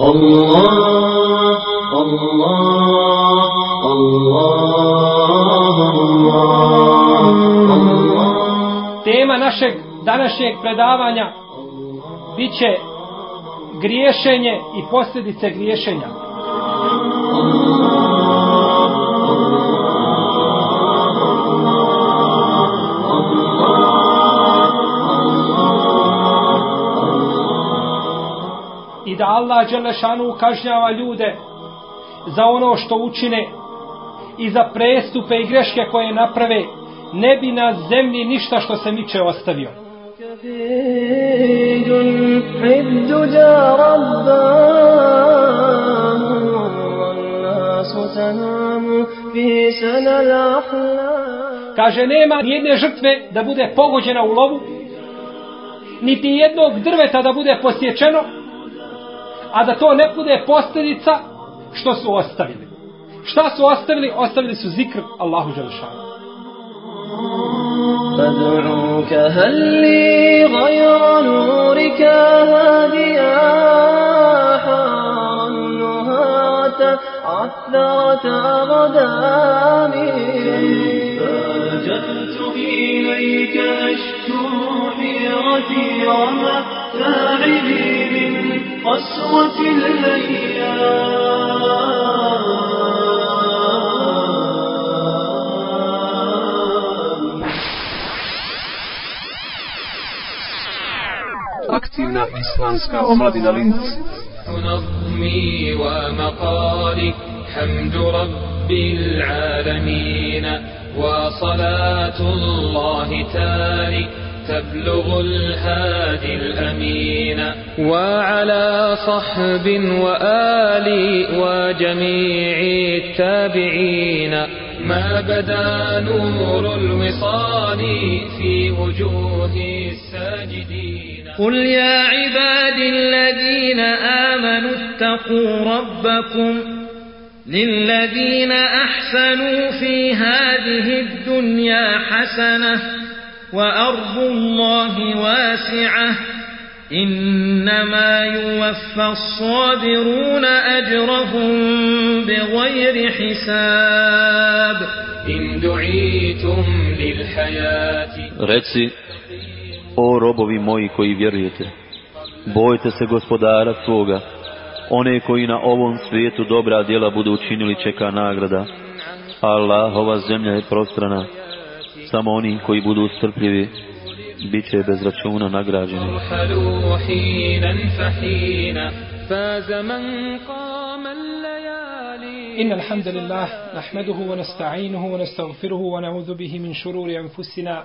Allah, Allah, Allah, Allah, Tema našeg današnjeg predavanja bit će griješenje i posljedice griješenja. Allah. da Allah Đelešanu kažnjava ljude za ono što učine i za prestupe i greške koje naprave ne bi na zemlji ništa što se miče ostavio. Kaže, nema jedne žrtve da bude pogođena u lovu, niti jednog drveta da bude posjećeno, a da to ne bude posljedica što su ostavili. Šta su ostavili? Ostavili su zikr Allahu Đelešanu. فادعوك هل لي غير نورك هاديا حار النهاة عثرة غدامي فأجلت إليك أشكو حيرتي وما تعبي من قسوة الأيام aktivna islamska omladina Linz. نظمي ومقالي حمد رب العالمين وصلاة الله تالي تبلغ الهادي الأمين. وعلى صحب وآلي وجميع التابعين. ما بدا نور الوصال في وجوه الساجدين. قل يا عبادي الذين آمنوا اتقوا ربكم للذين أحسنوا في هذه الدنيا حسنة وأرض الله واسعة إنما يوفى الصابرون أجرهم بغير حساب إن دعيتم للحياة Reci, o robovi moji koji vjerujete, bojte se gospodara svoga, one koji na ovom svijetu dobra djela budu učinili čeka nagrada. Allahova zemlja je prostrana, samo oni koji budu strpljivi, bit će bez računa nagrađeni. إن الحمد لله نحمده ونستعينه ونستغفره ونعوذ به من شرور أنفسنا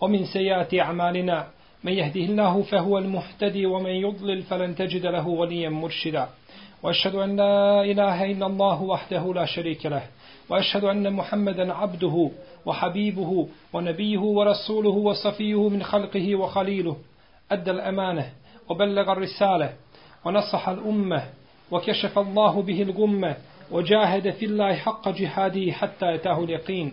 ومن سيئات أعمالنا من يهده الله فهو المهتدي ومن يضلل فلن تجد له وليا مرشدا وأشهد أن لا إله إلا الله وحده لا شريك له وأشهد أن محمدا عبده وحبيبه ونبيه ورسوله وصفيه من خلقه وخليله أدى الأمانة وبلغ الرسالة ونصح الأمة وكشف الله به الغمة وجاهد في الله حق جهاده حتى أتاه اليقين.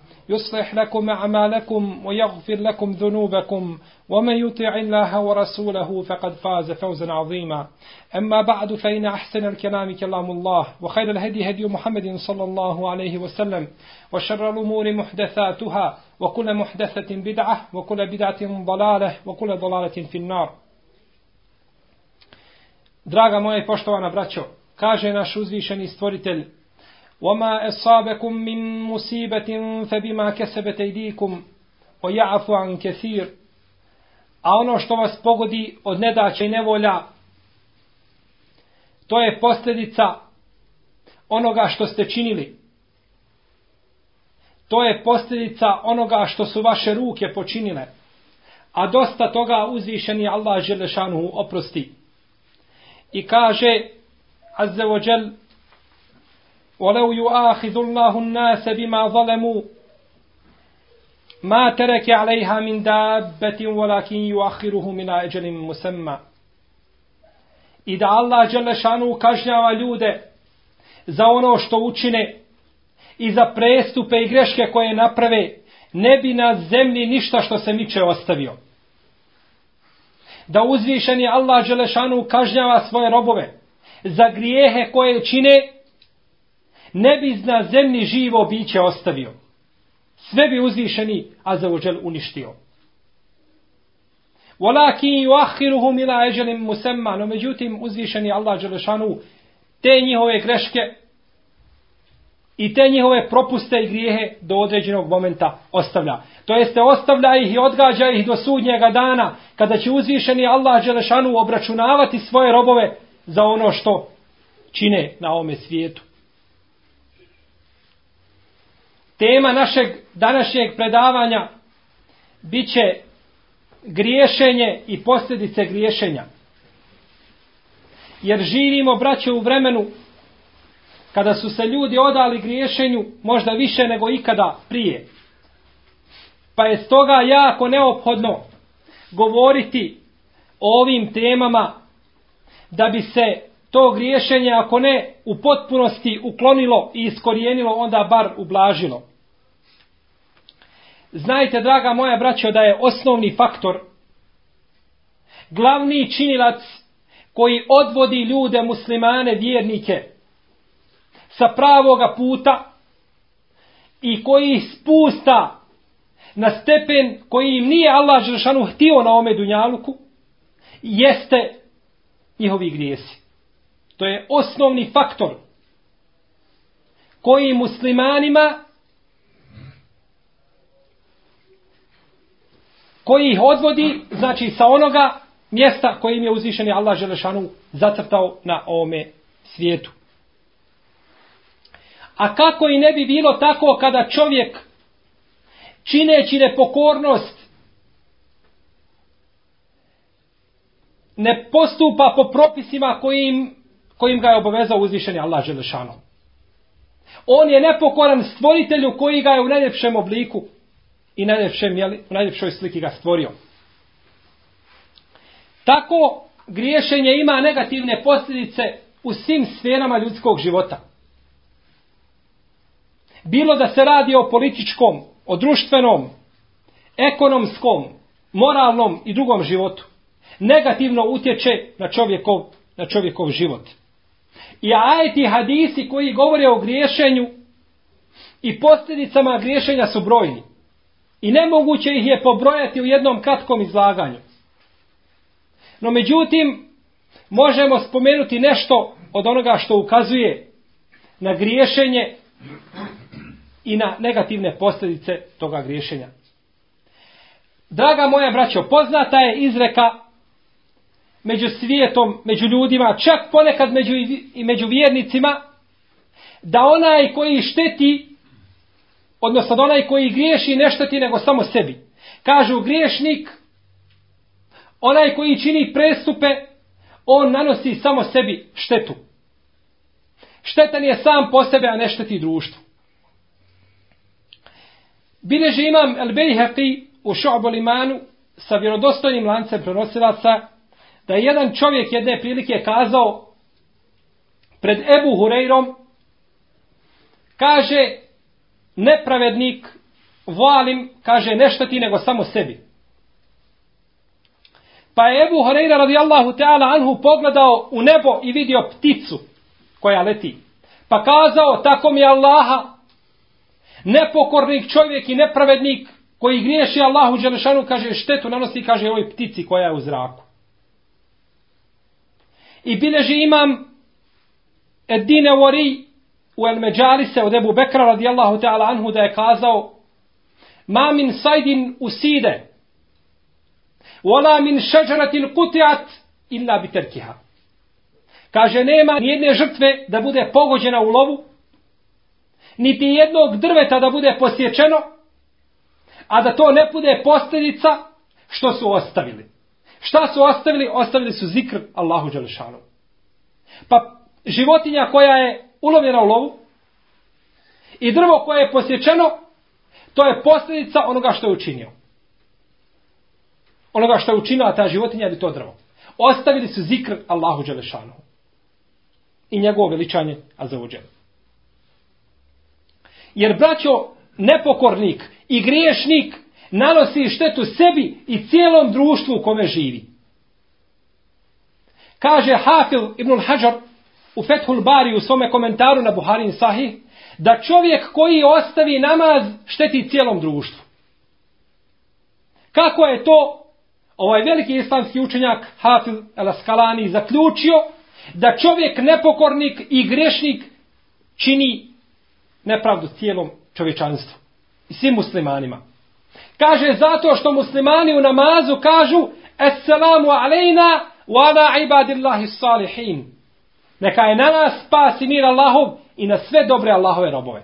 يصلح لكم أعمالكم ويغفر لكم ذنوبكم ومن يطع الله ورسوله فقد فاز فوزا عظيما. أما بعد فإن أحسن الكلام كلام الله وخير الهدي هدي محمد صلى الله عليه وسلم وشر الأمور محدثاتها وكل محدثة بدعة وكل بدعة ضلالة وكل ضلالة في النار. Draga moja poštovana braćo, kaže naš uzvišeni stvoritelj وما أصابكم من مصيبة فبما كسبت أيديكم ويعفو عن كثير a ono što vas pogodi od nedaća i nevolja to je posljedica onoga što ste činili to je posljedica onoga što su vaše ruke počinile a dosta toga uzvišeni Allah Želešanu oprosti i kaže Azze wa Jal ولو يؤاخذ الله الناس بما ظلموا ما ترك عليها من دابة ولكن يؤخره من أجل مسمى i da Allah Đelešanu kažnjava ljude za ono što učine i za prestupe i greške koje naprave, ne bi na zemlji ništa što se miče ostavio. Da uzvišeni Allah Đelešanu kažnjava svoje robove za grijehe koje čine, ne bi na zemlji živo biće ostavio. Sve bi uzvišeni Azavuđel uništio. Walakin yuakhiruhum ila ajalin musamma, no međutim uzvišeni Allah dželešanu te njihove greške i te njihove propuste i grijehe do određenog momenta ostavlja. To jeste ostavlja ih i odgađa ih do sudnjega dana kada će uzvišeni Allah dželešanu obračunavati svoje robove za ono što čine na ovome svijetu. Tema našeg današnjeg predavanja biće griješenje i posljedice griješenja. Jer živimo, braće, u vremenu kada su se ljudi odali griješenju možda više nego ikada prije. Pa je stoga jako neophodno govoriti o ovim temama da bi se to griješenje, ako ne u potpunosti uklonilo i iskorijenilo, onda bar ublažilo. Znajte, draga moja braćo, da je osnovni faktor, glavni činilac koji odvodi ljude, muslimane, vjernike, sa pravoga puta i koji ih spusta na stepen koji im nije Allah Žešanu htio na ome dunjaluku, jeste njihovi grijesi. To je osnovni faktor koji muslimanima koji ih odvodi, znači sa onoga mjesta kojim je uzvišeni Allah Želešanu zacrtao na ovome svijetu. A kako i ne bi bilo tako kada čovjek čineći nepokornost ne postupa po propisima kojim, kojim ga je obavezao uzvišeni Allah Želešanu. On je nepokoran stvoritelju koji ga je u najljepšem obliku i najljepšem, jeli, u najljepšoj sliki ga stvorio. Tako griješenje ima negativne posljedice u svim sferama ljudskog života. Bilo da se radi o političkom, o društvenom, ekonomskom, moralnom i drugom životu. Negativno utječe na čovjekov, na čovjekov život. I ajeti hadisi koji govore o griješenju i posljedicama griješenja su brojni. I nemoguće ih je pobrojati u jednom kratkom izlaganju. No međutim, možemo spomenuti nešto od onoga što ukazuje na griješenje i na negativne posljedice toga griješenja. Draga moja braćo, poznata je izreka među svijetom, među ljudima, čak ponekad među, i među vjernicima, da onaj koji šteti odnosno da onaj koji griješi nešto ti nego samo sebi. Kažu griješnik, onaj koji čini prestupe, on nanosi samo sebi štetu. Štetan je sam po sebe, a ne šteti društvu. Bileži imam El Bejheqi u Šu'bu Limanu sa vjerodostojnim lancem prenosilaca da je jedan čovjek jedne prilike kazao pred Ebu Hureyrom kaže nepravednik, valim, kaže nešto ti nego samo sebi. Pa je Ebu Horeira radijallahu ta'ala anhu pogledao u nebo i vidio pticu koja leti. Pa kazao, tako mi je Allaha, nepokornik čovjek i nepravednik koji griješi Allahu Đelešanu, kaže štetu nanosi, kaže ovoj ptici koja je u zraku. I bileži imam Edine Wari u El Međalise od Ebu Bekra radijallahu ta'ala anhu da je kazao Ma min sajdin uside Wala min šeđaratin kutiat illa biterkiha. Kaže, nema nijedne žrtve da bude pogođena u lovu, niti jednog drveta da bude posječeno, a da to ne bude posljedica što su ostavili. Šta su ostavili? Ostavili su zikr Allahu Đelešanu. Pa životinja koja je ulovljena u lovu, i drvo koje je posjećeno, to je posljedica onoga što je učinio. Onoga što je učinila ta životinja ili to drvo. Ostavili su zikr Allahu Đelešanu. I njegovo veličanje Azavuđel. Jer braćo, nepokornik i griješnik nanosi štetu sebi i cijelom društvu u kome živi. Kaže Hafil ibn Hajar u Fethul Bari u svome komentaru na Buharin Sahih, da čovjek koji ostavi namaz šteti cijelom društvu. Kako je to ovaj veliki islamski učenjak Hafil el-Askalani zaključio da čovjek nepokornik i grešnik čini nepravdu cijelom čovječanstvu i svim muslimanima. Kaže zato što muslimani u namazu kažu Assalamu alejna wa ala ibadillahi salihin. Neka je na nas spas i mir Allahov i na sve dobre Allahove robove.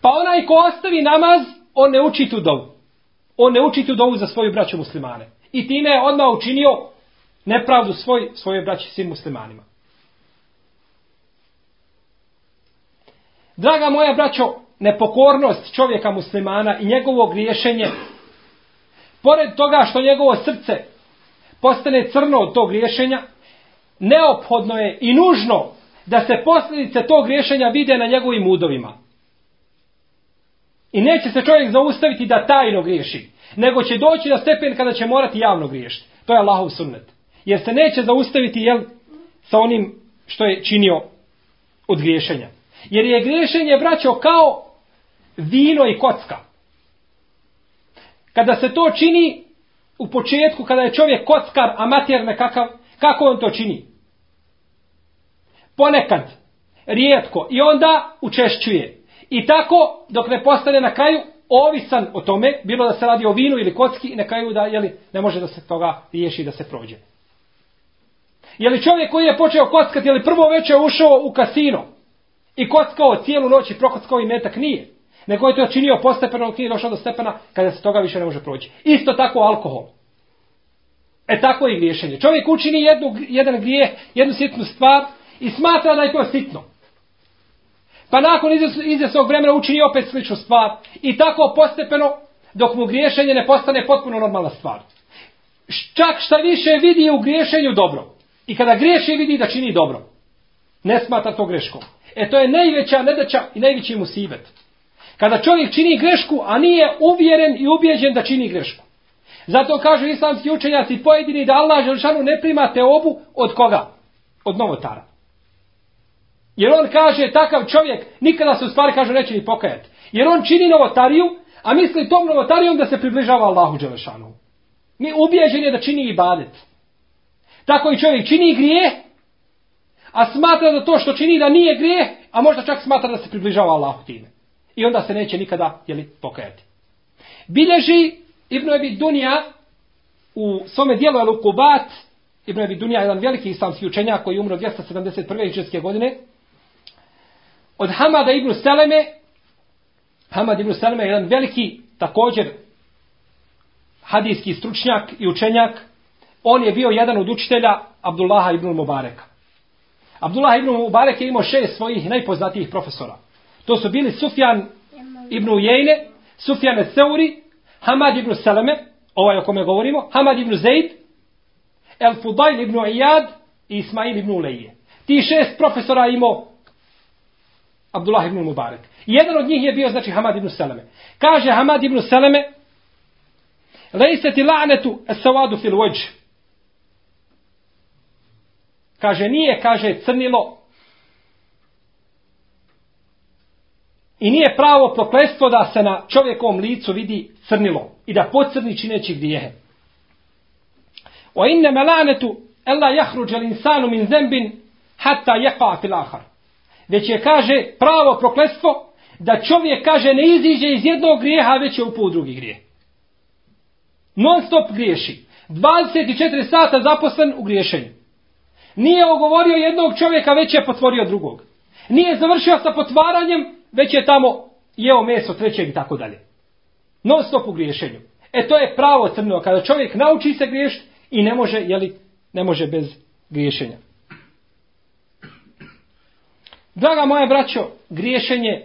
Pa onaj ko ostavi namaz, on ne uči tu dovu. On ne uči tu dovu za svoju braću muslimane. I time je odmah učinio nepravdu svoj, svoje braći svim muslimanima. Draga moja braćo, nepokornost čovjeka muslimana i njegovo griješenje, pored toga što njegovo srce postane crno od tog griješenja, neophodno je i nužno da se posljedice tog griješenja vide na njegovim udovima. I neće se čovjek zaustaviti da tajno griješi, nego će doći na stepen kada će morati javno griješiti. To je Allahov sunnet. Jer se neće zaustaviti jel, sa onim što je činio od griješenja. Jer je griješenje braćo kao vino i kocka. Kada se to čini u početku, kada je čovjek kockar, amater nekakav, kako on to čini? Ponekad, rijetko, i onda učešćuje. I tako, dok ne postane na kraju, ovisan o tome, bilo da se radi o vinu ili kocki, i na kraju da jeli, ne može da se toga riješi da se prođe. Je li čovjek koji je počeo kockati, je li prvo večer ušao u kasino i kockao cijelu noć i prokockao i metak? Nije. Nego je to činio postepeno, nije došao do stepena kada se toga više ne može proći. Isto tako alkohol. E tako i griješenje. Čovjek učini jednu, jedan grijeh, jednu sitnu stvar i smatra da je to sitno. Pa nakon izvjesnog vremena učini opet sličnu stvar. I tako postepeno, dok mu griješenje ne postane potpuno normalna stvar. Čak šta više vidi u griješenju dobro. I kada griješi vidi da čini dobro. Ne smatra to greškom. E to je najveća nedaća i najveći musibet. Kada čovjek čini grešku, a nije uvjeren i ubjeđen da čini grešku. Zato kažu islamski učenjaci pojedini da Allah Želšanu ne prima te obu od koga? Od novotara. Jer on kaže takav čovjek nikada se u stvari kaže neće ni pokajati. Jer on čini novotariju, a misli tom novotarijom da se približava Allahu Đelešanu. Mi ubijeđen je da čini ibadet. Tako i čovjek čini grije, a smatra da to što čini da nije grije, a možda čak smatra da se približava Allahu time. I onda se neće nikada jeli, pokajati. Bilježi Ibn Abi Dunja u svome dijelu Al-Ukubat, Ibn Abi Dunja je jedan veliki islamski učenjak koji je umro 271. hiđarske godine, od Hamada Ibn Seleme, Hamad Ibn Seleme je jedan veliki također hadijski stručnjak i učenjak, on je bio jedan od učitelja Abdullaha ibn Mubareka. Abdullah ibn Mubarek je imao šest svojih najpoznatijih profesora. To su bili Sufjan ibn Ujejne, Sufjan Seuri, Hamad ibn Salame, ovaj o kome govorimo, Hamad ibn Zaid, El Fudail ibn Iyad i Ismail ibn Uleje. Ti šest profesora imao Abdullah ibn Mubarak. Jedan od njih je bio, znači, Hamad ibn Salame. Kaže Hamad ibn Salame, Lejseti la'netu es-savadu fil vajđ. Kaže, nije, kaže, crnilo I nije pravo proklestvo da se na čovjekovom licu vidi crnilo i da pocrni čineći grijehe. O inne melanetu ella jahruđel insanu min zembin hatta jeqa fil ahar. Već je kaže pravo prokletstvo da čovjek kaže ne iziđe iz jednog grijeha već je upao u drugi grijeh. Non stop griješi. 24 sata zaposlen u griješenju. Nije ogovorio jednog čovjeka već je potvorio drugog. Nije završio sa potvaranjem već je tamo jeo meso trećeg i tako dalje. Non stop u griješenju. E to je pravo crno, kada čovjek nauči se griješiti i ne može, jeli, ne može bez griješenja. Draga moja braćo, griješenje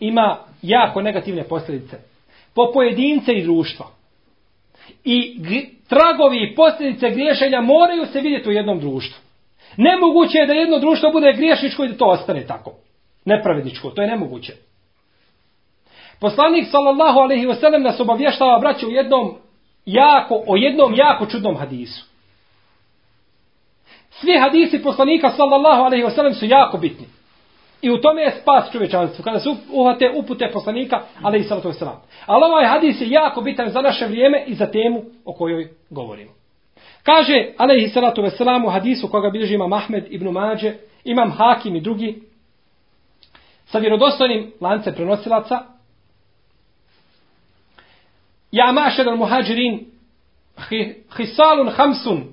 ima jako negativne posljedice. Po pojedince i društva. I tragovi i posljedice griješenja moraju se vidjeti u jednom društvu. Nemoguće je da jedno društvo bude griješničko i da to ostane tako. Nepravedničko, to je nemoguće. Poslanik sallallahu alejhi ve sellem nas obavještava braću u jednom jako o jednom jako čudnom hadisu. Svi hadisi poslanika sallallahu alejhi ve sellem su jako bitni. I u tome je spas čovječanstva. Kada se uhvate upute poslanika, ali i salatu wasalam. Ali ovaj hadis je jako bitan za naše vrijeme i za temu o kojoj govorimo. Kaže, alaihi salatu wasalam, u hadisu koga bilježi imam Ahmed ibn Mađe, imam Hakim i drugi, sa vjerodostojnim lance prenosilaca, Ja mašer al muhađirin, hisalun hamsun,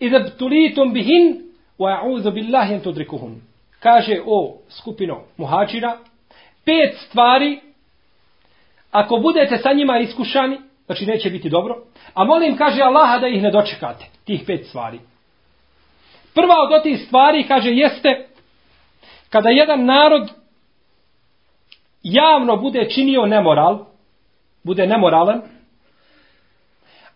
idha btulitum bihin, wa a'udhu billahi an tudrikuhum. Kaže o skupino muhađira, pet stvari, ako budete sa njima iskušani, znači neće biti dobro, a molim, kaže Allaha da ih ne dočekate, tih pet stvari. Prva od tih stvari, kaže, jeste, kada jedan narod javno bude činio nemoral, bude nemoralan,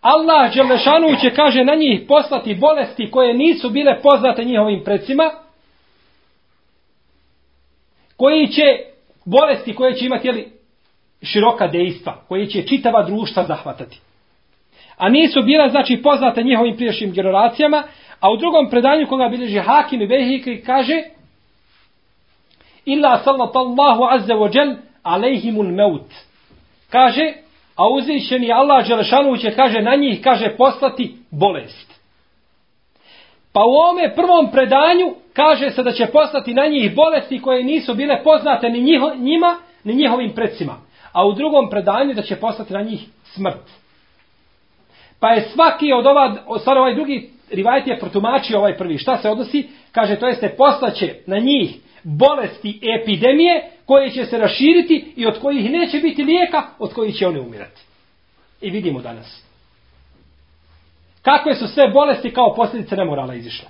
Allah Đelešanu će, kaže, na njih poslati bolesti koje nisu bile poznate njihovim predsima, koji će, bolesti koje će imati, jeli, široka dejstva, koje će čitava društva zahvatati. A nisu bila, znači, poznata njihovim priješnjim generacijama, a u drugom predanju koga bilježi Hakim i Behikri kaže Illa sallatallahu azza wa jel alejhimul meut. Kaže, A uzvišeni Allah Đelešanu će, kaže, na njih, kaže, poslati bolest. Pa u ovome prvom predanju kaže se da će poslati na njih bolesti koje nisu bile poznate ni njiho, njima, ni njihovim predsima. A u drugom predanju da će poslati na njih smrt. Pa je svaki od ova, sad ovaj drugi rivajt je protumačio ovaj prvi. Šta se odnosi? Kaže, to jeste poslaće na njih bolesti epidemije koje će se raširiti i od kojih neće biti lijeka, od kojih će one umirati. I vidimo danas. Kakve su sve bolesti kao posljedice nemorala izišle.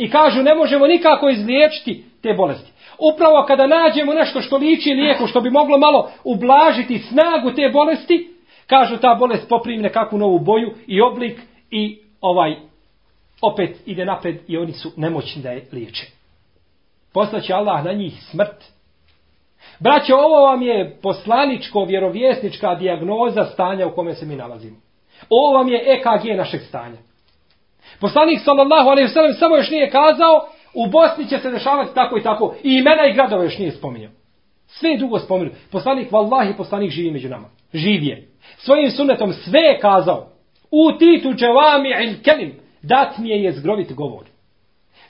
I kažu ne možemo nikako izliječiti te bolesti. Upravo kada nađemo nešto što liči lijeku, što bi moglo malo ublažiti snagu te bolesti, kažu ta bolest poprimi nekakvu novu boju i oblik i ovaj opet ide napred i oni su nemoćni da je liječe. Poslaće Allah na njih smrt. Braćo, ovo vam je poslaničko, vjerovjesnička dijagnoza stanja u kome se mi nalazimo. Ovo vam je EKG našeg stanja. Poslanik sallallahu alejhi ve sellem samo još nije kazao u Bosni će se dešavati tako i tako i imena i gradova još nije spominjao. Sve je dugo spomenuo. Poslanik vallahi poslanik živi među nama. Živ je. Svojim sunnetom sve je kazao. U titu džavami il kelim. Dat mi je jezgrovit govor.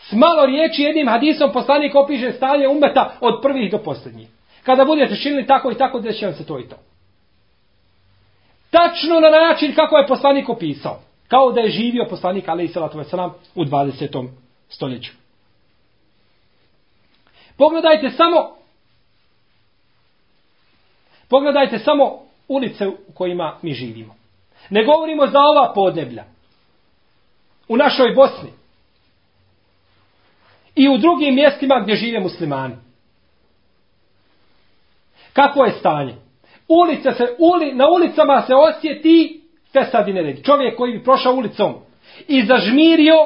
S malo riječi jednim hadisom poslanik opiše stanje umeta od prvih do posljednjih. Kada budete činili tako i tako, da će vam se to i to. Tačno na način kako je poslanik opisao. Kao da je živio poslanik Ali Salatu Veselam u 20. stoljeću. Pogledajte samo pogledajte samo ulice u kojima mi živimo. Ne govorimo za ova podneblja. U našoj Bosni. I u drugim mjestima gdje žive muslimani. Kako je stanje? Ulica se, uli, na ulicama se osjeti fesad i nered. Čovjek koji bi prošao ulicom i zažmirio,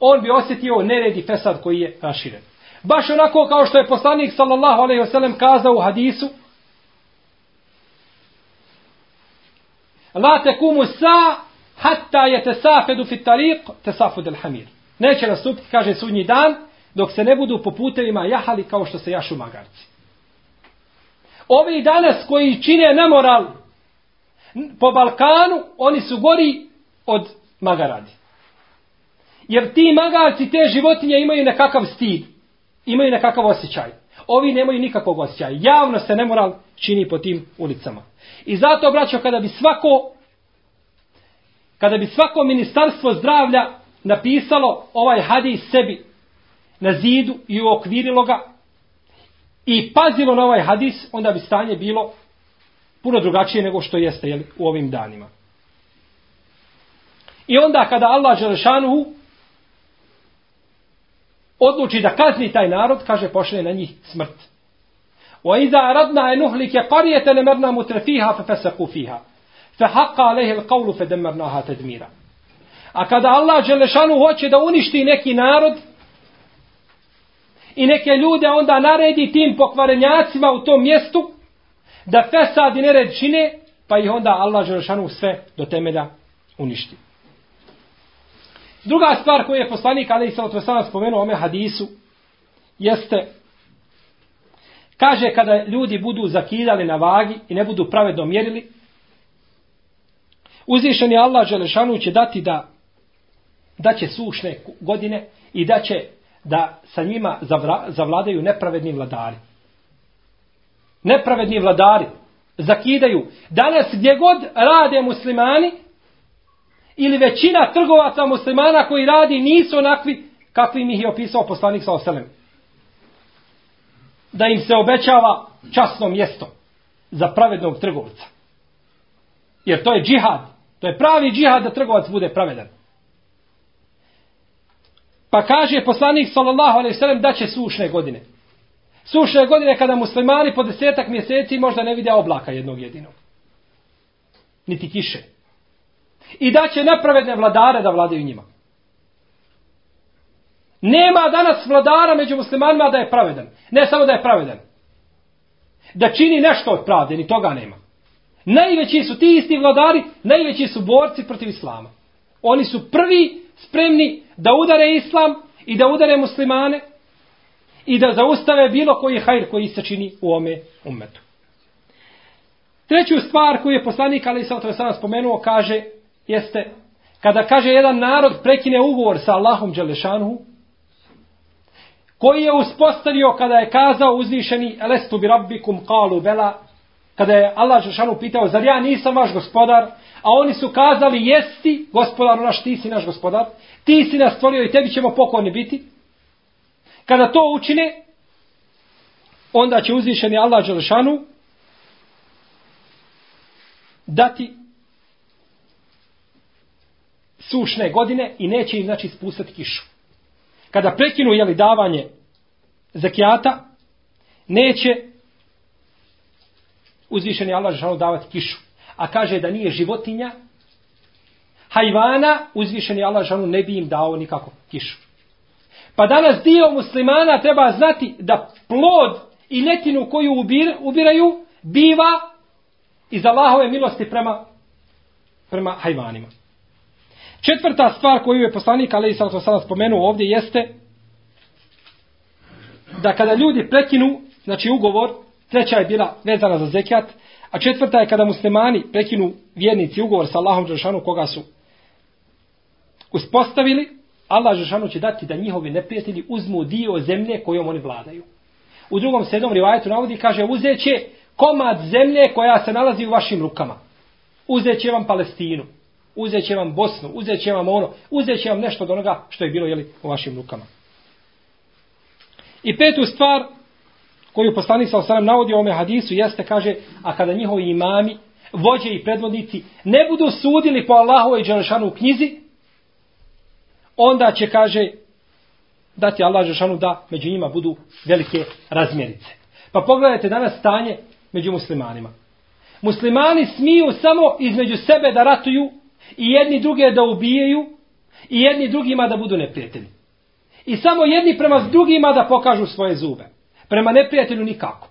on bi osjetio nered i fesad koji je raširen. Baš onako kao što je poslanik sallallahu alaihi wasallam kazao u hadisu, La tekumu sa hatta je tesafedu fit tariq tasafud al-hamir. Neće nastupiti, kaže sudnji dan, dok se ne budu po putevima jahali kao što se jašu magarci. Ovi danas koji čine nemoral po Balkanu, oni su gori od magaradi. Jer ti magarci, te životinje imaju nekakav stid. Imaju nekakav osjećaj. Ovi nemaju nikakvog osjećaja. Javno se nemoral čini po tim ulicama. I zato, braćo, kada bi svako kada bi svako ministarstvo zdravlja napisalo ovaj hadis sebi na zidu i uokvirilo ga i pazilo na ovaj hadis, onda bi stanje bilo puno drugačije nego što jeste jel, u ovim danima. I onda kada Allah Želešanu odluči da kazni taj narod, kaže pošle na njih smrt. وإذا أردنا أن نهلك قرية نمرنا مترفيها ففسقوا فيها فحق عليه القول فدمرناها تدميرا A kada Allah Đelešanu hoće da uništi neki narod i neke ljude, onda naredi tim pokvarenjacima u tom mjestu da fesad i nered čine, pa ih onda Allah Želešanu sve do temelja uništi. Druga stvar koju je poslanik Ali Isalat Otresana spomenuo ome hadisu jeste kaže kada ljudi budu zakidali na vagi i ne budu pravedno mjerili uzvišeni Allah Želešanu će dati da da će sušne godine i da će da sa njima zavladaju nepravedni vladari. Nepravedni vladari zakidaju. Danas gdje god rade muslimani ili većina trgovaca muslimana koji radi nisu onakvi kakvi mi ih je opisao poslanik sa oselem. Da im se obećava časno mjesto za pravednog trgovca. Jer to je džihad. To je pravi džihad da trgovac bude pravedan. Pa kaže poslanik sallallahu alejhi ve sellem da će sušne godine. Suše godine kada muslimani po desetak mjeseci možda ne vide oblaka jednog jedinog. Niti kiše. I da će nepravedne vladare da vladaju njima. Nema danas vladara među muslimanima da je pravedan. Ne samo da je pravedan. Da čini nešto od pravde, ni toga nema. Najveći su ti isti vladari, najveći su borci protiv islama. Oni su prvi spremni da udare islam i da udare muslimane i da zaustave bilo koji hajr koji se čini u ome umetu. Treću stvar koju je poslanik Ali Isra sada spomenuo kaže jeste kada kaže jedan narod prekine ugovor sa Allahom Đelešanuhu koji je uspostavio kada je kazao uzvišeni Elestu bi rabbikum kalu bela kada je Allah Đelešanuhu pitao zar ja nisam vaš gospodar a oni su kazali jesti gospodar naš ti si naš gospodar ti si nas stvorio i tebi ćemo pokorni biti kada to učine onda će uzvišeni Allah Đelešanu dati sušne godine i neće im znači spustati kišu. Kada prekinu jeli davanje zakijata, neće uzvišeni Allah žao davati kišu. A kaže da nije životinja, hajvana, uzvišeni Allah žao ne bi im dao nikako kišu. Pa danas dio muslimana treba znati da plod i letinu koju ubir, ubiraju biva iz Allahove milosti prema, prema hajvanima. Četvrta stvar koju je poslanik Ali Isra sada spomenuo ovdje jeste da kada ljudi prekinu, znači ugovor, treća je bila vezana za zekijat, a četvrta je kada muslimani prekinu vjernici ugovor sa Allahom Đeršanu koga su uspostavili, Allah Žešanu će dati da njihovi neprijatelji uzmu dio zemlje kojom oni vladaju. U drugom sedom rivajetu navodi kaže uzeće komad zemlje koja se nalazi u vašim rukama. Uzeće vam Palestinu uzet će vam Bosnu, uzet će vam ono, uzet će vam nešto od onoga što je bilo jeli, u vašim rukama. I petu stvar koju poslanik sa osanem navodi u ovome hadisu jeste, kaže, a kada njihovi imami, vođe i predvodnici ne budu sudili po Allahove i Đelešanu u knjizi, onda će, kaže, dati Allah Žešanu da među njima budu velike razmjerice. Pa pogledajte danas stanje među muslimanima. Muslimani smiju samo između sebe da ratuju i jedni druge da ubijaju i jedni drugima da budu neprijatelji. I samo jedni prema drugima da pokažu svoje zube. Prema neprijatelju nikako.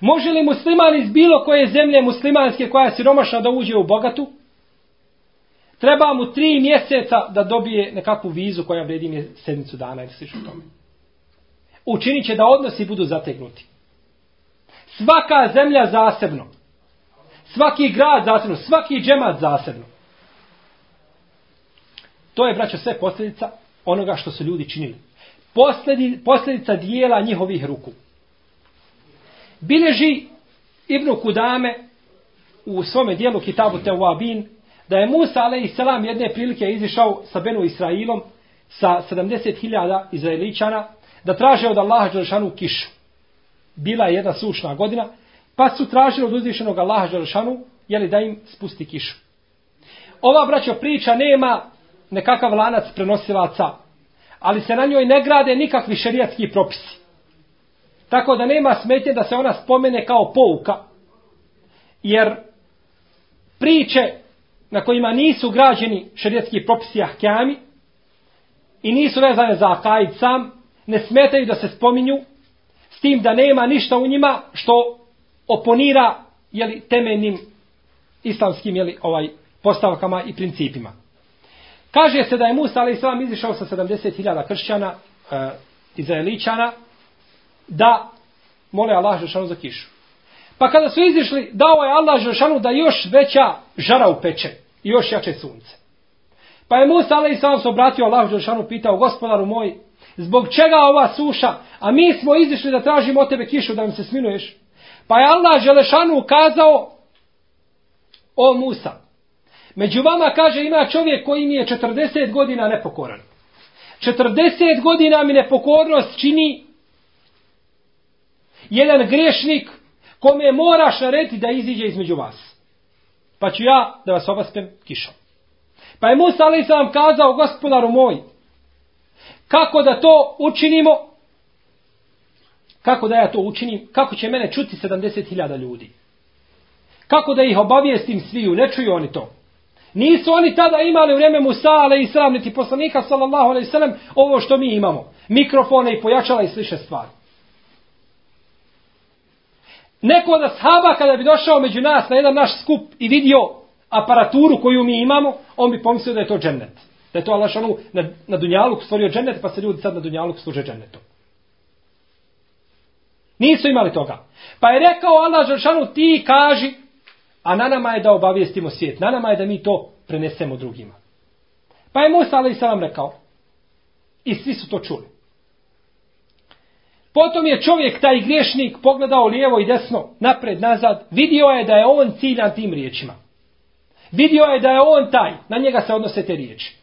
Može li musliman iz bilo koje zemlje muslimanske koja je siromašna da uđe u bogatu? Treba mu tri mjeseca da dobije nekakvu vizu koja vredi mi sedmicu dana ili slično tome. Učinit će da odnosi budu zategnuti. Svaka zemlja zasebno Svaki grad zasebno, svaki džemat zasebno. To je, braćo, sve posljedica onoga što su ljudi činili. Posljedi, posljedica dijela njihovih ruku. Bileži Ibnu Kudame u svome dijelu Kitabu Teuabin da je Musa a.s. jedne prilike izišao sa Benu Israilom sa 70.000 Izraeličana da traže od Allaha Đelšanu kišu. Bila je jedna sušna godina Pa su tražili od uzvišenog Allaha Đelšanu, jeli da im spusti kišu. Ova braćo priča nema nekakav lanac prenosilaca, ali se na njoj ne grade nikakvi šerijatski propisi. Tako da nema smetnje da se ona spomene kao pouka. Jer priče na kojima nisu građeni šarijetski propisi ahkami i nisu vezane za akajd sam, ne smetaju da se spominju s tim da nema ništa u njima što oponira jeli, temeljnim islamskim jeli, ovaj, postavkama i principima. Kaže se da je Musa a.s. izišao sa 70.000 kršćana, eh, e, izraeličana, da mole Allah Žešanu za kišu. Pa kada su izišli, dao je Allah Žešanu da još veća žara upeče i još jače sunce. Pa je Musa alaih sallam se obratio Allahu Đelšanu, pitao, gospodaru moj, zbog čega ova suša, a mi smo izišli da tražimo od tebe kišu da nam se sminuješ. Pa je Allah Đelešanu ukazao, o Musa, među vama kaže ima čovjek koji mi je 40 godina nepokoran. 40 godina mi nepokornost čini jedan grešnik kome moraš narediti da iziđe između vas. Pa ću ja da vas obaspem kišom. Pa je Musa ali sam kazao gospodaru moj, kako da to učinimo, kako da ja to učinim, kako će mene čuti 70.000 ljudi. Kako da ih obavijestim sviju, ne čuju oni to. Nisu oni tada imali u vrijeme Musa, ale i sram, niti poslanika, sallallahu alaihi sallam, ovo što mi imamo. Mikrofone i pojačala i sliše stvari. Neko od ashaba kada bi došao među nas na jedan naš skup i vidio aparaturu koju mi imamo, on bi pomislio da je to džennet. Da je to Allah šanu ono, na, na Dunjaluk stvorio džennet, pa se ljudi sad na Dunjaluk služe džennetom. Nisu imali toga. Pa je rekao Allah Žešanu, ti kaži, a na nama je da obavijestimo svijet. Na nama je da mi to prenesemo drugima. Pa je Musa alaih rekao. I svi su to čuli. Potom je čovjek, taj griješnik, pogledao lijevo i desno, napred, nazad. Vidio je da je on ciljan tim riječima. Vidio je da je on taj. Na njega se odnose te riječi.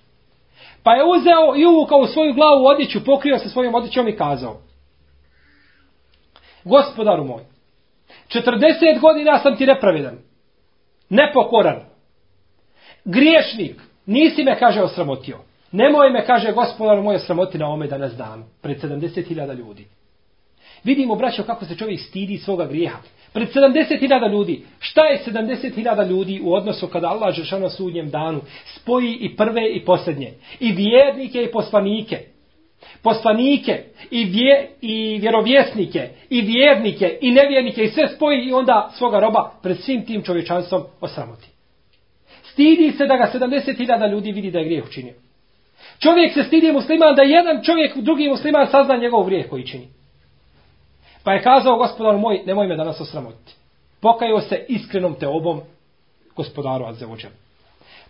Pa je uzeo i uvukao u svoju glavu odjeću, pokrio se svojom odjećom i kazao. Gospodaru moj, 40 godina sam ti nepravedan, nepokoran, griješnik, nisi me, kaže, osramotio. Nemoj me, kaže, gospodaru moj, osramoti na ome danas dan, pred 70.000 ljudi. Vidimo, braćo, kako se čovjek stidi svoga grijeha. Pred 70.000 ljudi. Šta je 70.000 ljudi u odnosu kada Allah Žešano sudnjem danu spoji i prve i posljednje. I vjernike i poslanike. Poslanike i, vje, i vjerovjesnike i vjernike i nevjernike i sve spoji i onda svoga roba pred svim tim čovječanstvom osramoti. Stidi se da ga 70.000 ljudi vidi da je grijeh učinio. Čovjek se stidi musliman da jedan čovjek, drugi musliman sazna njegov grijeh koji čini. Pa je kazao gospodar moj, nemoj me danas osramotiti. Pokajao se iskrenom te obom gospodaru Azevođem.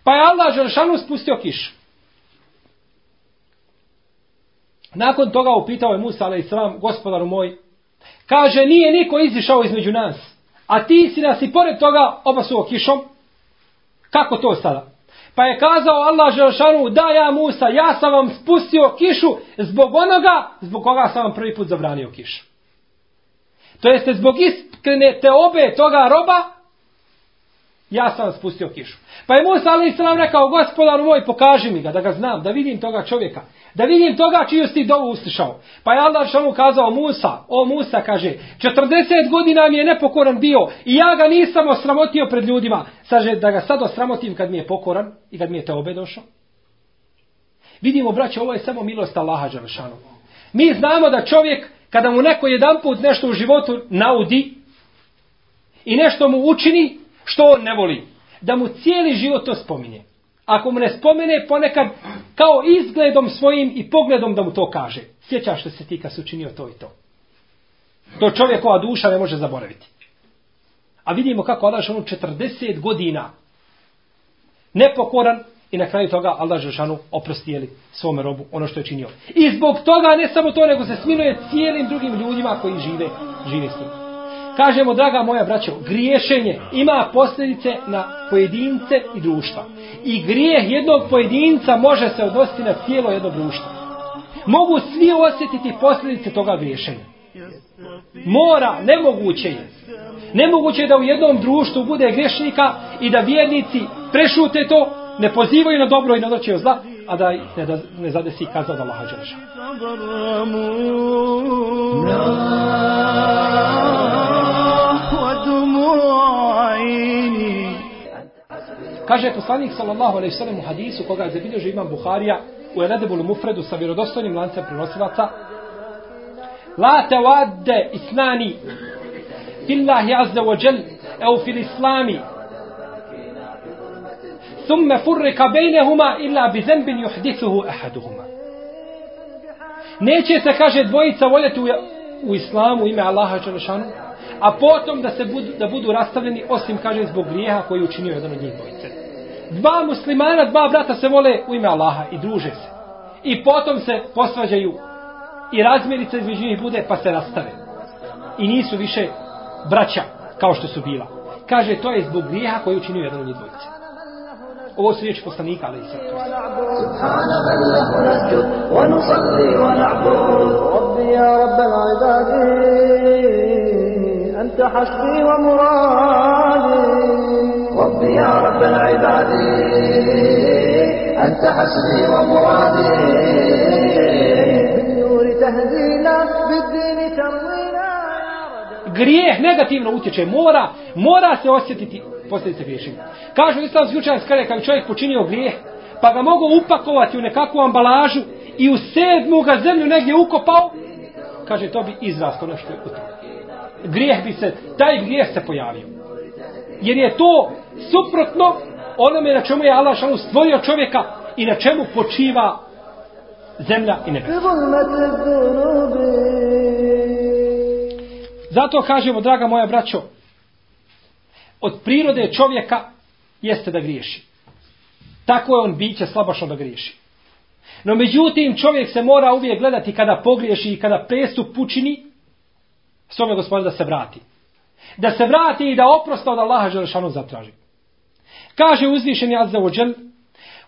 Pa je Allah Želšanu spustio kiš. Nakon toga upitao je Musa alaih salam, gospodaru moj, kaže nije niko izišao između nas, a ti si nas i pored toga obasuo kišom, kako to sada? Pa je kazao Allah Želšanu, da ja Musa, ja sam vam spustio kišu zbog onoga, zbog koga sam vam prvi put zabranio kišu. To jeste zbog iskrene te obe toga roba, ja sam vam spustio kišu. Pa je Musa ali islam rekao, gospodar moj, pokaži mi ga, da ga znam, da vidim toga čovjeka. Da vidim toga čiju si dovu uslišao. Pa je Allah što mu kazao Musa, o Musa kaže, 40 godina mi je nepokoran bio i ja ga nisam osramotio pred ljudima. Saže da ga sad osramotim kad mi je pokoran i kad mi je te obe došao. Vidimo, braće, ovo je samo milost Allaha Đalešanu. Mi znamo da čovjek kada mu neko jedan put nešto u životu naudi i nešto mu učini što on ne voli, da mu cijeli život to spominje. Ako mu ne spomene ponekad kao izgledom svojim i pogledom da mu to kaže. Sjećaš se ti kad si učinio to i to. To čovjekova duša ne može zaboraviti. A vidimo kako Allah ono 40 godina nepokoran I na kraju toga Allah Žešanu oprostijeli svome robu ono što je činio. I zbog toga ne samo to, nego se smiluje cijelim drugim ljudima koji žive, žive s tim. Kažemo, draga moja braćo, griješenje ima posljedice na pojedince i društva. I grijeh jednog pojedinca može se odnositi na cijelo jedno društvo. Mogu svi osjetiti posljedice toga griješenja. Mora, nemoguće je. Nemoguće je da u jednom društvu bude grešnika i da vjernici prešute to, ne pozivaju na dobro i na odraćaju zla, a da ne, da, ne zadesi kazao da Laha Đelešan. Kaže poslanik sallallahu alejhi ve sellem u hadisu koga zabilježio Imam Buharija u Enedebul Mufredu sa vjerodostojnim lancem prenosivaca La tawadde isnani fillahi azza wa jall au fil islami ثم فرق بينهما إلا بذنب يحدثه أحدهما Neće se, kaže, dvojica voljeti u, u islamu ime Allaha Čelešanu, a potom da se budu, da budu rastavljeni, osim, kaže, zbog grijeha koji je učinio jedan od njih dvojice. Dva muslimana, dva brata se vole u ime Allaha i druže se. I potom se posvađaju i razmjerica između njih bude pa se rastave. I nisu više braća kao što su bila. Kaže, to je zbog grijeha koji je učinio jedan od njih dvojice. Ovo su riječi poslanika, ali i sve. سبحان من له نسجد ونصلي ونعبد ربي يا رب العباد أنت حسبي ومرادي ربي يا رب العباد أنت حسبي ومرادي بالنور تهدينا بالدين تروينا يا رجل Grijeh negativno utječe, mora, mora se osjetiti posljedice griješenja. Kažu islam zvučan je kad čovjek počinio grijeh, pa ga mogu upakovati u nekakvu ambalažu i u sedmu ga zemlju negdje ukopao, kaže to bi izrasto nešto je to. Grijeh bi se, taj grijeh se pojavio. Jer je to suprotno onome na čemu je Allah šalu stvorio čovjeka i na čemu počiva zemlja i nebe. Zato kažemo, draga moja braćo, od prirode čovjeka jeste da griješi. Tako je on biće slabašno da griješi. No međutim, čovjek se mora uvijek gledati kada pogriješi i kada prestup učini, svome gospodinu da se vrati. Da se vrati i da oprosta od Allaha Želešanu zatraži. Kaže uzvišeni Azza wa Jal,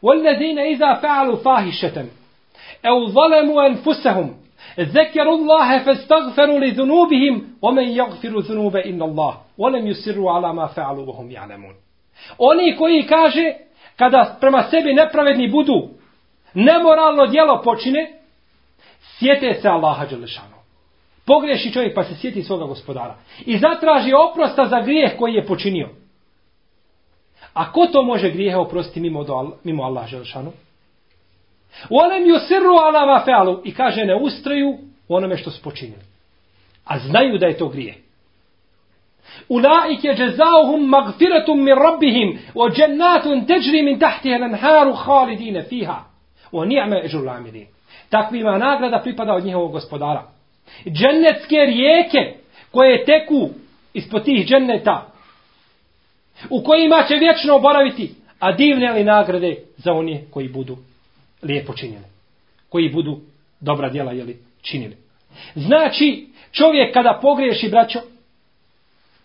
وَالَّذِينَ إِذَا فَعَلُوا فَاهِشَةً أَوْ ظَلَمُوا أَنفُسَهُمْ Zekeru Allahe festagferu li zunubihim, omen jagfiru zunube inna Allah, olem yusiru ala ma fa'alu vohum ja'lemun. Oni koji kaže, kada prema sebi nepravedni budu, nemoralno djelo počine, sjete se Allaha Đelešanu. Pogreši čovjek pa se sjeti svoga gospodara. I zatraži oprosta za grijeh koji je počinio. A ko to može grijeha oprostiti mimo, do, mimo Allaha Đelešanu? Olem ju sirru ala ma fealu. I kaže ne ustraju u onome što su počinili. A znaju da je to grije. Ulaike jazauhum magfiratum min rabbihim wa jannatun tajri min tahtiha al-anharu khalidina fiha. Wa ni'ma ajrul amilin. Takvima nagrada pripada od njihovog gospodara. Džennetske rijeke koje teku ispod tih dženneta u kojima će vječno boraviti, a divne li nagrade za one koji budu lijepo činjene. Koji budu dobra djela jeli, činili. Znači, čovjek kada pogriješi, braćo,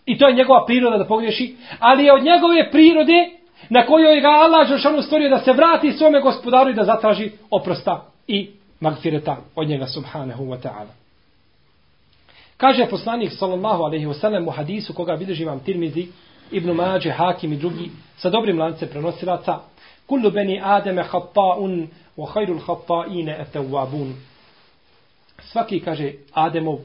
i to je njegova priroda da pogriješi, ali je od njegove prirode na kojoj ga Allah Žešanu stvorio da se vrati svome gospodaru i da zatraži oprosta i magfireta od njega subhanahu wa ta'ala. Kaže poslanik sallallahu alaihi wa sallam u hadisu koga bilježi vam Tirmizi, Ibn Mađe, Hakim i drugi sa dobrim lancem prenosilaca Kullu beni Ademe hatta'un wa khairul hatta'ine etawabun. Svaki, kaže, Ademov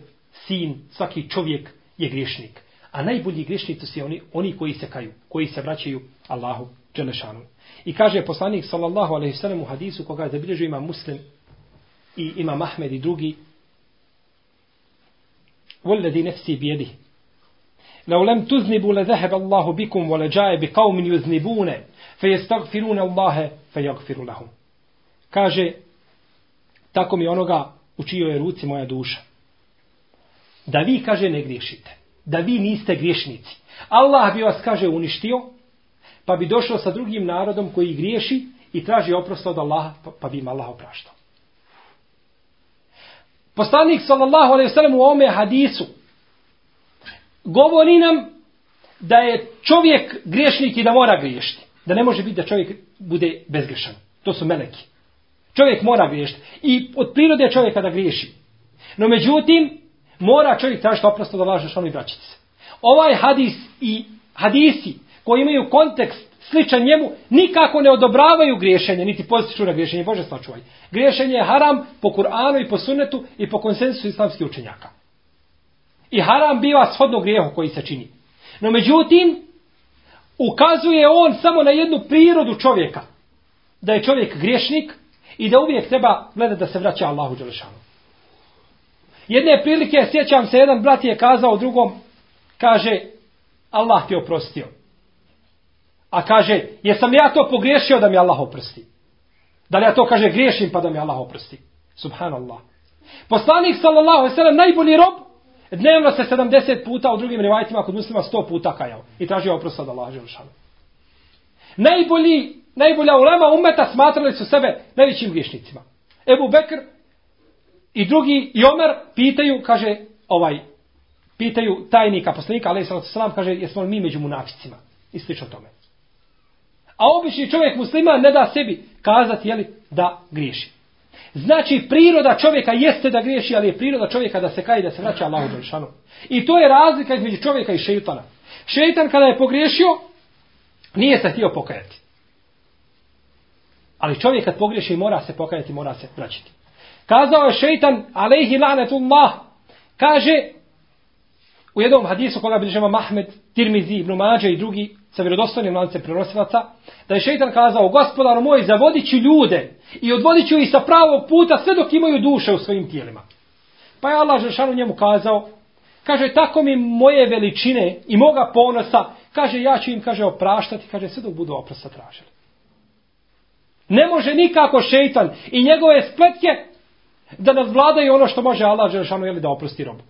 sin, svaki čovjek je griješnik. A najbolji griješnici su oni, oni koji se kaju, koji se vraćaju Allahu Đelešanu. I kaže poslanik sallallahu alaihi sallam u hadisu koga je zabilježio ima muslim i ima Mahmed i drugi والذي نفسي بيده لو لم تذنبوا لذهب الله بكم ولجاء بقوم يذنبون fe jestagfirune Allahe fe jagfiru lahum. Kaže, tako mi onoga u čijoj je ruci moja duša. Da vi, kaže, ne griješite. Da vi niste griješnici. Allah bi vas, kaže, uništio, pa bi došao sa drugim narodom koji griješi i traži oprost od Allaha, pa, pa bi im Allah opraštao. Poslanik sallallahu alejhi ve sellem u ome hadisu govori nam da je čovjek griješnik i da mora griješiti. Da ne može biti da čovjek bude bezgrešan. To su meleki. Čovjek mora griješiti. I od prirode čovjeka da griješi. No međutim, mora čovjek tražiti oprost od Allaha šanu i braćice. Ovaj hadis i hadisi koji imaju kontekst sličan njemu, nikako ne odobravaju griješenje, niti postiču na griješenje. Bože sačuvaj. Griješenje je haram po Kur'anu i po sunnetu i po konsensusu islamskih učenjaka. I haram biva shodno grijehu koji se čini. No međutim, ukazuje on samo na jednu prirodu čovjeka. Da je čovjek griješnik i da uvijek treba gledati da se vraća Allahu Đelešanu. Jedne prilike, sjećam se, jedan brat je kazao drugom, kaže, Allah ti oprostio. A kaže, jesam ja to pogriješio da mi Allah oprosti? Da li ja to kaže griješim pa da mi Allah oprosti? Subhanallah. Poslanik sallallahu alejhi ve sellem najbolji rob dnevno se 70 puta u drugim rivajtima kod muslima 100 puta kajao i tražio oprost od Allaha Želšanu. Najbolji najbolja ulema ummeta smatrali su sebe najvećim griješnicima. Ebu Bekr i drugi i Omer pitaju, kaže ovaj pitaju tajnika poslanika ali salatu selam kaže jesmo li mi među munaficima i slično tome. A obični čovjek muslima ne da sebi kazati jeli, da griješi. Znači, priroda čovjeka jeste da griješi, ali je priroda čovjeka da se kaje da se vraća Allahu Đelšanu. I to je razlika između čovjeka i šeitana. Šeitan kada je pogriješio, nije se htio pokajati. Ali čovjek kad pogriješi mora se pokajati, mora se vraćati. Kazao je šeitan, alejhi lanetullah, kaže u jednom hadisu koga bilježemo Mahmed, Tirmizi, Ibn Mađe i drugi, sa vjerodostojnim lancem prenosilaca, da je šeitan kazao, gospodar moj, zavodit ću ljude i odvodit ću ih sa pravog puta sve dok imaju duše u svojim tijelima. Pa je Allah Žešanu njemu kazao, kaže, tako mi moje veličine i moga ponosa, kaže, ja ću im, kaže, opraštati, kaže, sve dok budu oprosta tražili. Ne može nikako šeitan i njegove spletke da nadvladaju ono što može Allah Žešanu jeli, da oprosti robu.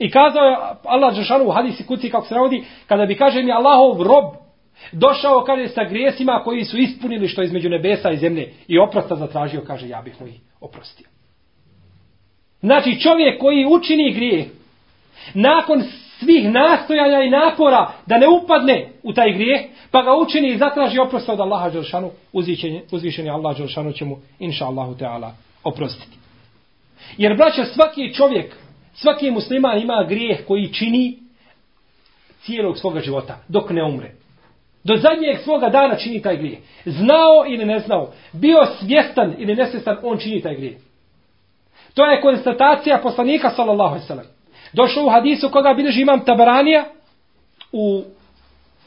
I kazao je Allah Žešanu u hadisi kuci kako se navodi, kada bi kaže mi Allahov rob došao kaže sa grijesima koji su ispunili što između nebesa i zemlje i oprosta zatražio, kaže ja bih mu ih oprostio. Znači čovjek koji učini grijeh, nakon svih nastojanja i napora da ne upadne u taj grijeh, pa ga učini i zatraži oprosta od Allaha Đelšanu, uzvišeni Allah Đelšanu će mu, inša Allahu Teala, oprostiti. Jer braća, svaki čovjek Svaki musliman ima grijeh koji čini cijelog svoga života, dok ne umre. Do zadnjeg svoga dana čini taj grijeh. Znao ili ne znao, bio svjestan ili nesvjestan, on čini taj grijeh. To je konstatacija poslanika, sallallahu alaihi sallam. Došlo u hadisu koga bilježi imam Tabaranija u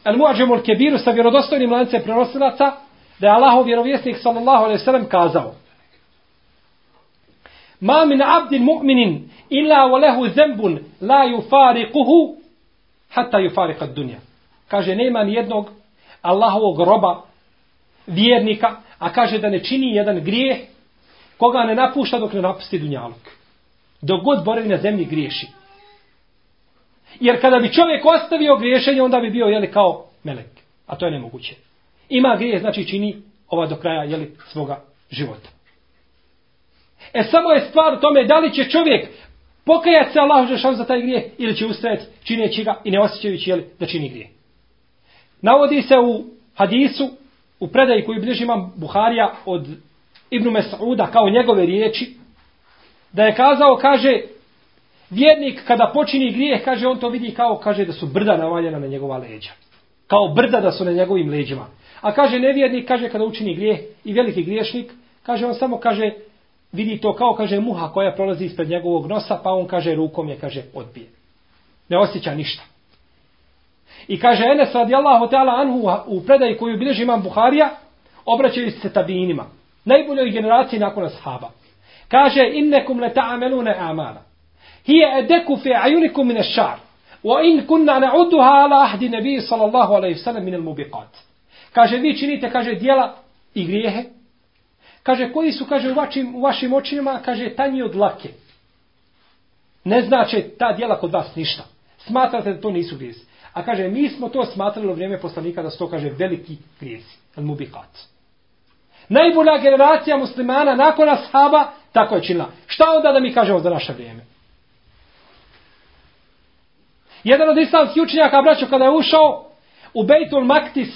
El Muadžemul Kebiru sa vjerodostojnim lancem prenosilaca, da je Allahov vjerovjesnik, sallallahu alaihi sallam, kazao Ma min abdin mu'minin illa wa lahu zembun la yufariquhu hatta yufariqa dunya. Kaže nema ni jednog Allahovog roba vjernika, a kaže da ne čini jedan grijeh koga ne napušta dok ne napusti dunjaluk. Dok god boravi na zemlji griješi. Jer kada bi čovjek ostavio griješenje, onda bi bio jeli, kao melek. A to je nemoguće. Ima grijeh, znači čini ova do kraja jeli, svoga života. E samo je stvar u tome da li će čovjek pokajati se Allahu Žešanu za taj grijeh ili će ustajati čineći ga i ne osjećajući jeli, da čini grijeh. Navodi se u hadisu, u predaji koju bliži imam Buharija od Ibnu Mesauda kao njegove riječi, da je kazao, kaže, vjernik kada počini grijeh, kaže, on to vidi kao, kaže, da su brda navaljena na njegova leđa. Kao brda da su na njegovim leđima. A kaže, nevjernik, kaže, kada učini grijeh i veliki griješnik, kaže, on samo, kaže, vidi to kao, kaže, muha koja prolazi ispred njegovog nosa, pa on, kaže, rukom je, kaže, odbije. Ne osjeća ništa. I kaže, Enes radijallahu ta'ala anhu u predaji koju bilježi imam Buharija, obraćaju se tabinima. Najboljoj generaciji nakon ashaba. Kaže, innekum le ta'amelune amala. Hije edeku fi ajunikum mine šar. Wa in kunna na'uduha ala ahdi nebi sallallahu alaihi sallam minel mubiqat. Kaže, vi činite, kaže, dijela i grijehe, Kaže, koji su, kaže, u vašim, u vašim očima, kaže, tanji od lake. Ne znači ta dijela kod vas ništa. Smatrate da to nisu grijezi. A kaže, mi smo to smatrali u vrijeme poslanika da su to, kaže, veliki grijezi. Al mubikat. Najbolja generacija muslimana nakon ashaba, tako je činila. Šta onda da mi kažemo za naše vrijeme? Jedan od islamskih učenjaka, braćo, kada je ušao u Bejtul Maktis,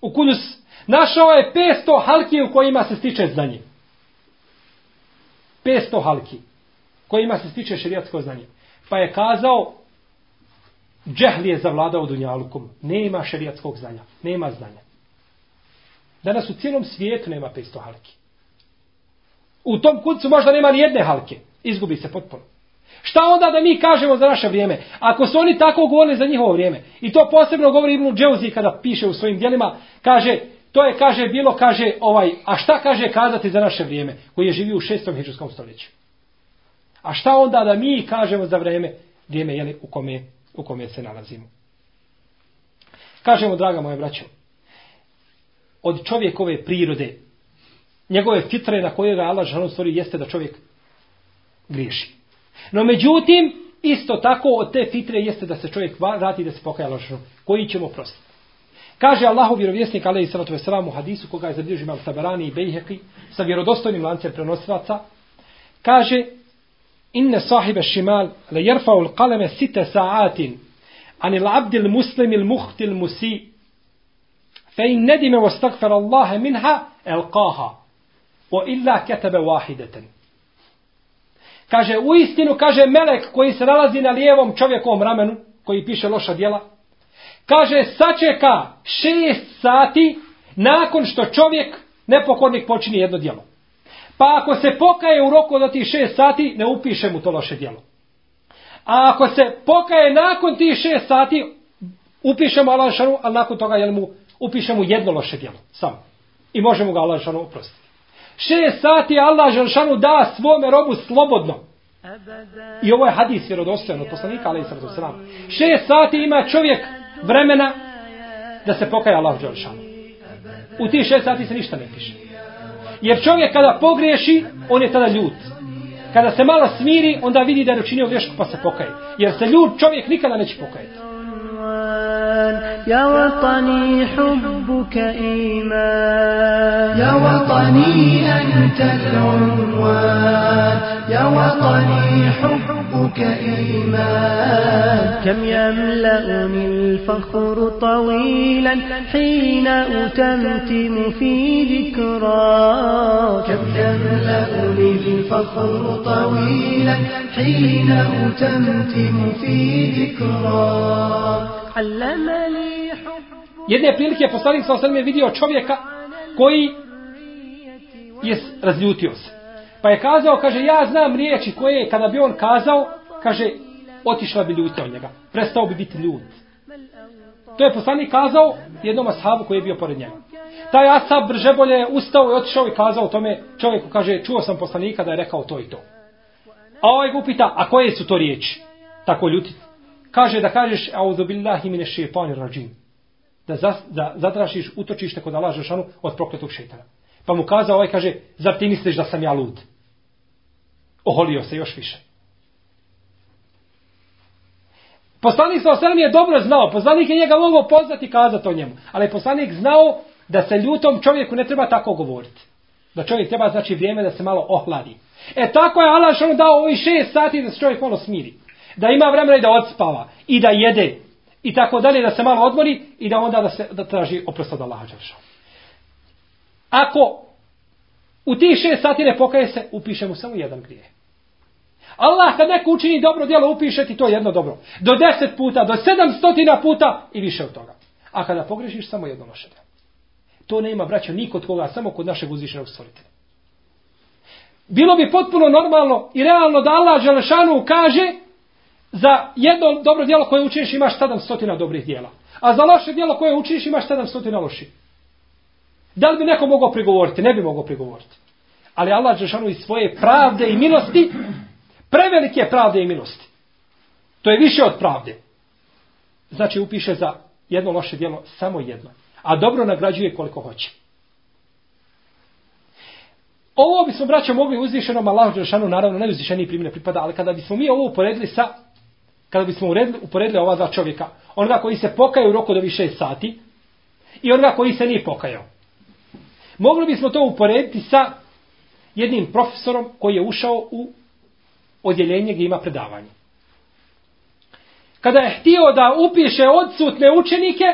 u Kudus, Našao je 500 halki u kojima se stiče znanje. 500 halki kojima se stiče šerijatsko znanje. Pa je kazao, džehli je zavladao dunjalukom. Nema šerijatskog znanja. Nema znanja. Danas u cijelom svijetu nema 500 halki. U tom kucu možda nema ni jedne halke. Izgubi se potpuno. Šta onda da mi kažemo za naše vrijeme? Ako su oni tako govorili za njihovo vrijeme. I to posebno govori Ibnu Džeuzi kada piše u svojim dijelima. Kaže, to je, kaže, bilo, kaže, ovaj, a šta kaže kazati za naše vrijeme? Koji je živio u šestom hiđarskom stoljeću. A šta onda da mi kažemo za vrijeme, vrijeme jeli, u, kome, u kome se nalazimo? Kažemo, draga moja braćo, od čovjekove prirode, njegove fitre na koje ga Allah žalom stvori, jeste da čovjek griješi. No međutim, isto tako od te fitre jeste da se čovjek vrati da se pokaja lošno. Koji ćemo prostiti? Kaže Allahu vjerovjesnik alejhi salatu vesselam u hadisu koga je zabilježio Imam Tabarani i Bejheqi sa vjerodostojnim lancem prenosilaca kaže inna sahiba shimal la le jerfa'u l'kaleme site al-abd al-muslim al-mukht al-musi. Fe in nadima wastaghfara Allah minha alqaha wa illa kataba wahidatan. Kaže u istinu kaže melek koji se nalazi na lijevom čovjekovom ramenu koji piše loša djela kaže sačeka šest sati nakon što čovjek nepokornik počini jedno djelo. Pa ako se pokaje u roku od tih šest sati, ne upiše mu to loše djelo. A ako se pokaje nakon tih šest sati, upišemo Allah šanu, a nakon toga jel mu, upišemo jedno loše djelo. Samo. I možemo ga Allah šanu oprostiti. Šest sati Allah šanu da svome robu slobodno. I ovo je hadis vjerodostojan od poslanika, ali i srdu Šest sati ima čovjek vremena da se pokaje Allah Đelšanu. U tih šest sati se ništa ne piše. Jer čovjek kada pogriješi, on je tada ljut. Kada se malo smiri, onda vidi da je učinio grešku pa se pokaje. Jer se ljut čovjek nikada neće pokajati. يا وطني حبك إيمان يا وطني أنت العنوان يا وطني حبك إيمان كم يملأني الفخر طويلا حين أتمتم في ذكراك كم يملأني الفخر طويلا حين أتمتم في ذكراك علمني Jedne prilike poslanik sa osrme vidio čovjeka koji je razljutio se. Pa je kazao, kaže, ja znam riječi koje kada bi on kazao, kaže, otišla bi ljutja od njega. Prestao bi biti ljut. To je poslanik kazao jednom ashabu koji je bio pored njega. Taj ashab brže bolje ustao i otišao i kazao tome čovjeku, kaže, čuo sam poslanika da je rekao to i to. A ovaj ga upita, a koje su to riječi? Tako ljutit. Kaže da kažeš, auzubillahi mine šeitanir rađim. da, za, da zatrašiš utočište kod Allah Žešanu od prokletog šeitana. Pa mu kazao ovaj, kaže, zar ti misliš da sam ja lud? Oholio se još više. Poslanik sa osrem je dobro znao, poslanik je njega mogao poznati i kazati o njemu, ali poslanik znao da se ljutom čovjeku ne treba tako govoriti. Da čovjek treba znači vrijeme da se malo ohladi. E tako je Allah što dao ovih šest sati da se čovjek malo smiri. Da ima vremena i da odspava i da jede i tako dalje da se malo odmori i da onda da se da traži oprost od Allaha dželle Ako u tih šest sati ne pokaje se, upiše mu samo jedan grijeh. Allah kad neko učini dobro djelo, upiše ti to jedno dobro. Do deset puta, do sedamstotina puta i više od toga. A kada pogrešiš, samo jedno loše djelo. To ne ima braća ni kod koga, samo kod našeg uzvišenog stvoritelja. Bilo bi potpuno normalno i realno da Allah Želešanu kaže za jedno dobro djelo koje učiniš imaš 700 dobrih djela. A za loše djelo koje učiniš imaš 700 loših. Da li bi neko mogao prigovoriti? Ne bi mogao prigovoriti. Ali Allah Želešanu iz svoje pravde i milosti, prevelike pravde i milosti. To je više od pravde. Znači upiše za jedno loše djelo samo jedno. A dobro nagrađuje koliko hoće. Ovo bismo, braća, mogli uzvišenom Allahu Đelšanu, naravno ne uzvišeni primjer pripada, ali kada bismo mi ovo uporedili sa kada bismo uredili, uporedili ova dva čovjeka, onoga koji se pokaju u roku do više sati i onoga koji se nije pokajao. Mogli bismo to uporediti sa jednim profesorom koji je ušao u odjeljenje gdje ima predavanje. Kada je htio da upiše odsutne učenike,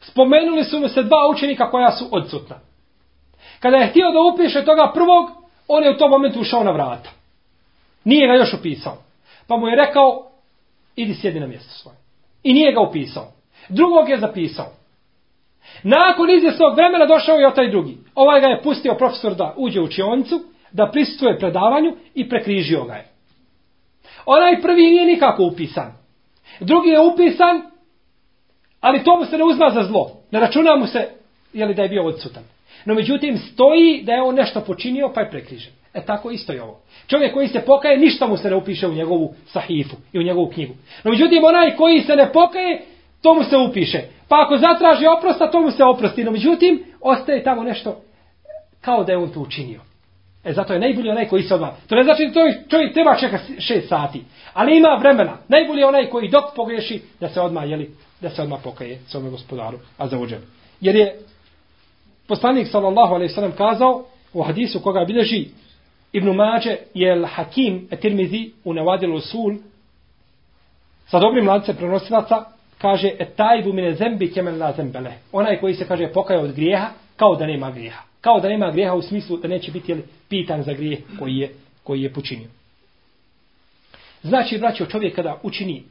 spomenuli su mu se dva učenika koja su odsutna. Kada je htio da upiše toga prvog, on je u tom momentu ušao na vrata. Nije ga još upisao. Pa mu je rekao, idi sjedi na mjesto svoje. I nije ga upisao. Drugog je zapisao. Nakon izvjesnog vremena došao je taj drugi. Ovaj ga je pustio profesor da uđe u učionicu, da pristuje predavanju i prekrižio ga je. Onaj prvi nije nikako upisan. Drugi je upisan, ali to mu se ne uzma za zlo. Ne računa mu se jeli, da je bio odsutan. No međutim, stoji da je on nešto počinio, pa je prekrižen. E tako isto je ovo. Čovjek koji se pokaje, ništa mu se ne upiše u njegovu sahifu i u njegovu knjigu. No međutim, onaj koji se ne pokaje, to mu se upiše. Pa ako zatraži oprosta, to mu se oprosti. No međutim, ostaje tamo nešto kao da je on to učinio. E zato je najbolji onaj koji se odmah. To ne znači da to čovjek treba čeka šest sati. Ali ima vremena. Najbolji je onaj koji dok pogreši da se odmah, jeli, da se odmah pokaje svome gospodaru. A za uđem. Jer je poslanik sallallahu alaihi sallam kazao u hadisu koga bilježi Ibn Mađe je Hakim Tirmizi u Nevadilu Sul sa dobrim lancem prenosilaca kaže et tajbu mine zembi kemen la zembele. Onaj koji se kaže pokaja od grijeha kao da nema grijeha. Kao da nema grijeha u smislu da neće biti jeli, pitan za grijeh koji je, koji je počinio. Znači, braćo, čovjek kada učini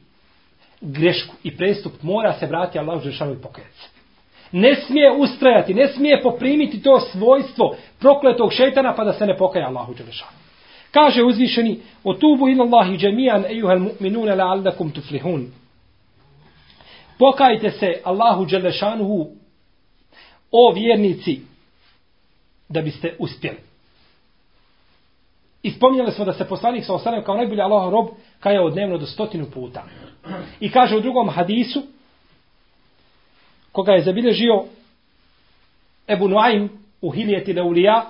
grešku i prestup, mora se vratiti Allah Žešanu i pokajati se. Ne smije ustrajati, ne smije poprimiti to svojstvo prokletog šeitana pa da se ne pokaja Allahu Đelešanu. Kaže uzvišeni, o tubu ila Allahi džemijan ejuhel mu'minune la'allakum tuflihun. Pokajte se Allahu Đelešanuhu o vjernici da biste uspjeli. I spominjali smo da se poslanik sa osanem kao najbolji Allahov rob kaja od dnevno do stotinu puta. I kaže u drugom hadisu koga je zabilježio Ebu Nuaym u Hilijeti Leulija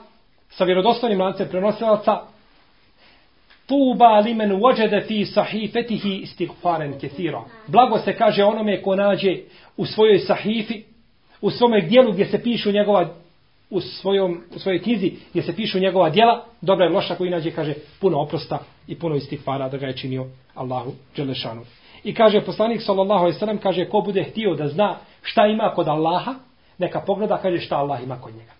sa vjerodostojnim lancem prenosilaca Tuba limen wajada fi sahifatihi istighfaren kathira. Blago se kaže onome ko nađe u svojoj sahifi, u svome dijelu gdje se pišu njegova u svojom u svojoj knjizi gdje se pišu njegova djela, dobra i loša koji nađe kaže puno oprosta i puno istighfara da ga je činio Allahu Đelešanu. I kaže poslanik sallallahu alejhi ve sellem kaže ko bude htio da zna šta ima kod Allaha, neka pogleda kaže šta Allah ima kod njega.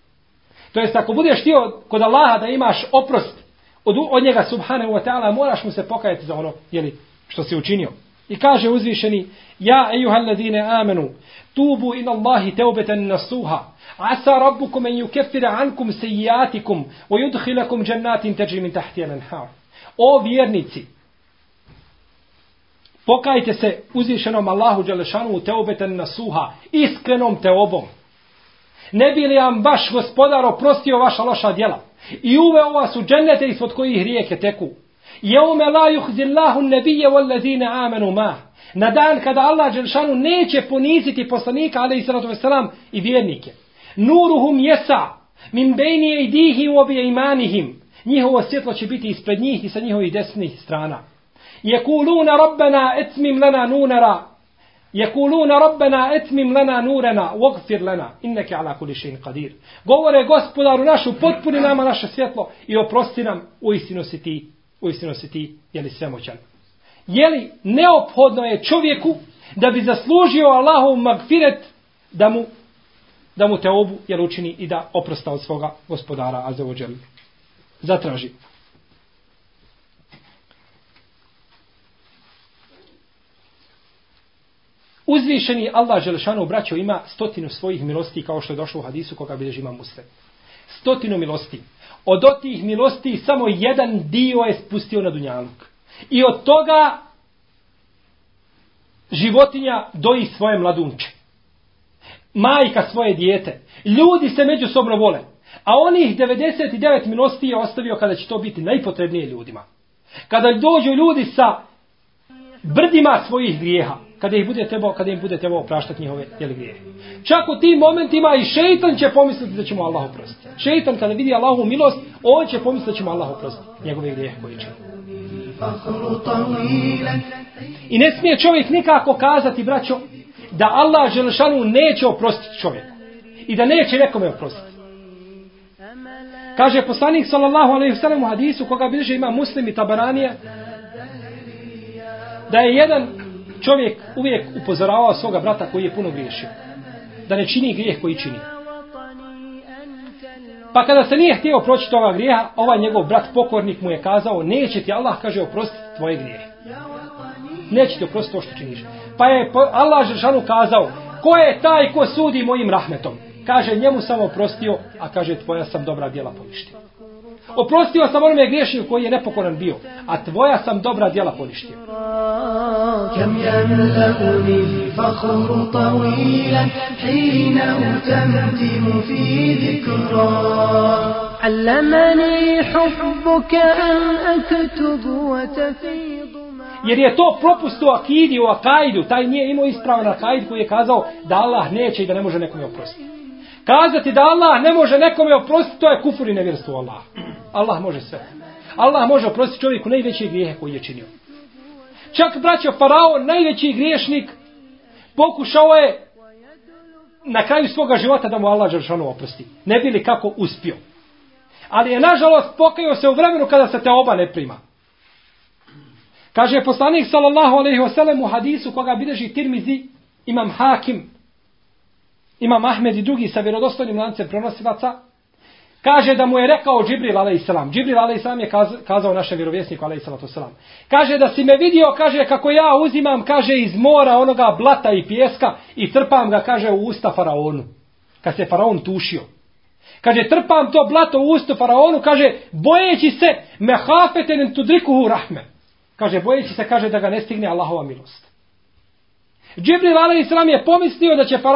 To jest ako budeš htio kod Allaha da imaš oprost od, od njega subhanahu wa ta'ala, moraš mu se pokajati za ono jeli, što si učinio. I kaže uzvišeni, ja ejuhal ladine amenu, tubu ila Allahi teubeten nasuha, asa rabbukum en yukeffira ankum sejijatikum, o yudhilakum džennatin teđi min tahtijan enhar. O vjernici, Pokajte se uzvišenom Allahu Đelešanu teubeten nasuha, iskrenom teobom. Ne bi li vam vaš gospodar oprostio vaša loša djela i uveo vas u džennete ispod kojih rijeke teku. Jeume la juhzillahu nebije wallazine amenu mah. Na dan kada Allah Đelšanu neće poniziti poslanika, ali i sratu veselam, i vjernike. Nuruhum jesa, min bejni i dihi u obje imanihim. Njihovo svjetlo će biti ispred njih i sa njihovih desnih strana. Jekuluna robbena etmim lena nunera. Jekuluna robbena etmim lena nurena. Uogfir lena. Inneke ala kulišin kadir. Govore gospodaru našu, potpuni nama naše svjetlo i oprosti nam u istinu si ti, u istinu si ti, jeli svemoćan je li neophodno je čovjeku da bi zaslužio Allahov magfiret da mu da mu te obu jer učini i da oprosta od svoga gospodara azeođel zatraži Uzvišeni Allah Želešanu braćo ima stotinu svojih milosti kao što je došlo u hadisu koga bilježi ima muslim. Stotinu milosti. Od otih milosti samo jedan dio je spustio na dunjaluk. I od toga životinja doji svoje mladunče. Majka svoje dijete. Ljudi se međusobno vole. A onih 99 milosti je ostavio kada će to biti najpotrebnije ljudima. Kada dođu ljudi sa brdima svojih grijeha kada ih bude trebao, kada im bude trebao opraštati njihove jeli grijehe. Čak u tim momentima i šeitan će pomisliti da ćemo Allah oprostiti. Šeitan kada vidi Allahu milost, on će pomisliti da ćemo Allah oprostiti njegove grijehe koje će. I ne smije čovjek nikako kazati, braćo, da Allah Želešanu neće oprostiti čovjek. I da neće nekome oprostiti. Kaže poslanik sallallahu alejhi ve sellem u hadisu koga bilježe ima Muslim i Tabaranija da je jedan čovjek uvijek upozoravao svoga brata koji je puno griješio. Da ne čini grijeh koji čini. Pa kada se nije htio proći toga grijeha, ovaj njegov brat pokornik mu je kazao, neće ti Allah, kaže, oprostiti tvoje grijehe. Neće ti oprosti to što činiš. Pa je Allah Žešanu kazao, ko je taj ko sudi mojim rahmetom? Kaže, njemu sam oprostio, a kaže, tvoja sam dobra djela poništio. Oprostio sam onome griješniku koji je nepokoran bio. A tvoja sam dobra djela poništio. كم يملأني الفخر طويلا حين أتمتم في ذكرى علمني حبك أن أكتب وتفيض Jer je to propust u akidi, u akaidu. Taj nije imao ispravan akaid koji je kazao da Allah neće i da ne može nekome oprostiti. Kazati da Allah ne može nekome oprostiti, to je kufur i nevjerstvo Allah. Allah može sve. Allah može oprostiti čovjeku najveće grijehe koji je činio. Čak braćo Farao, najveći griješnik, pokušao je na kraju svoga života da mu Allah Đeršanu oprosti. Ne bili kako uspio. Ali je nažalost pokajao se u vremenu kada se te oba ne prima. Kaže poslanik sallallahu alejhi ve sellem u hadisu koga bilježi Tirmizi, imam Hakim, imam Ahmed i drugi sa vjerodostojnim lancem prenosilaca, kaže da mu je rekao Džibril alejhi selam. Džibril alejhi selam je kazao našem vjerovjesniku alejhi salatu selam. Kaže da si me vidio, kaže kako ja uzimam, kaže iz mora onoga blata i pjeska i trpam ga, kaže u usta faraonu. Kad se faraon tušio. Kaže, trpam to blato u ustu faraonu, kaže, bojeći se, mehafeten tudrikuhu rahme. Kaže, bojeći se, kaže, da ga ne stigne Allahova milost. Džibril a.s. je pomislio da će faraon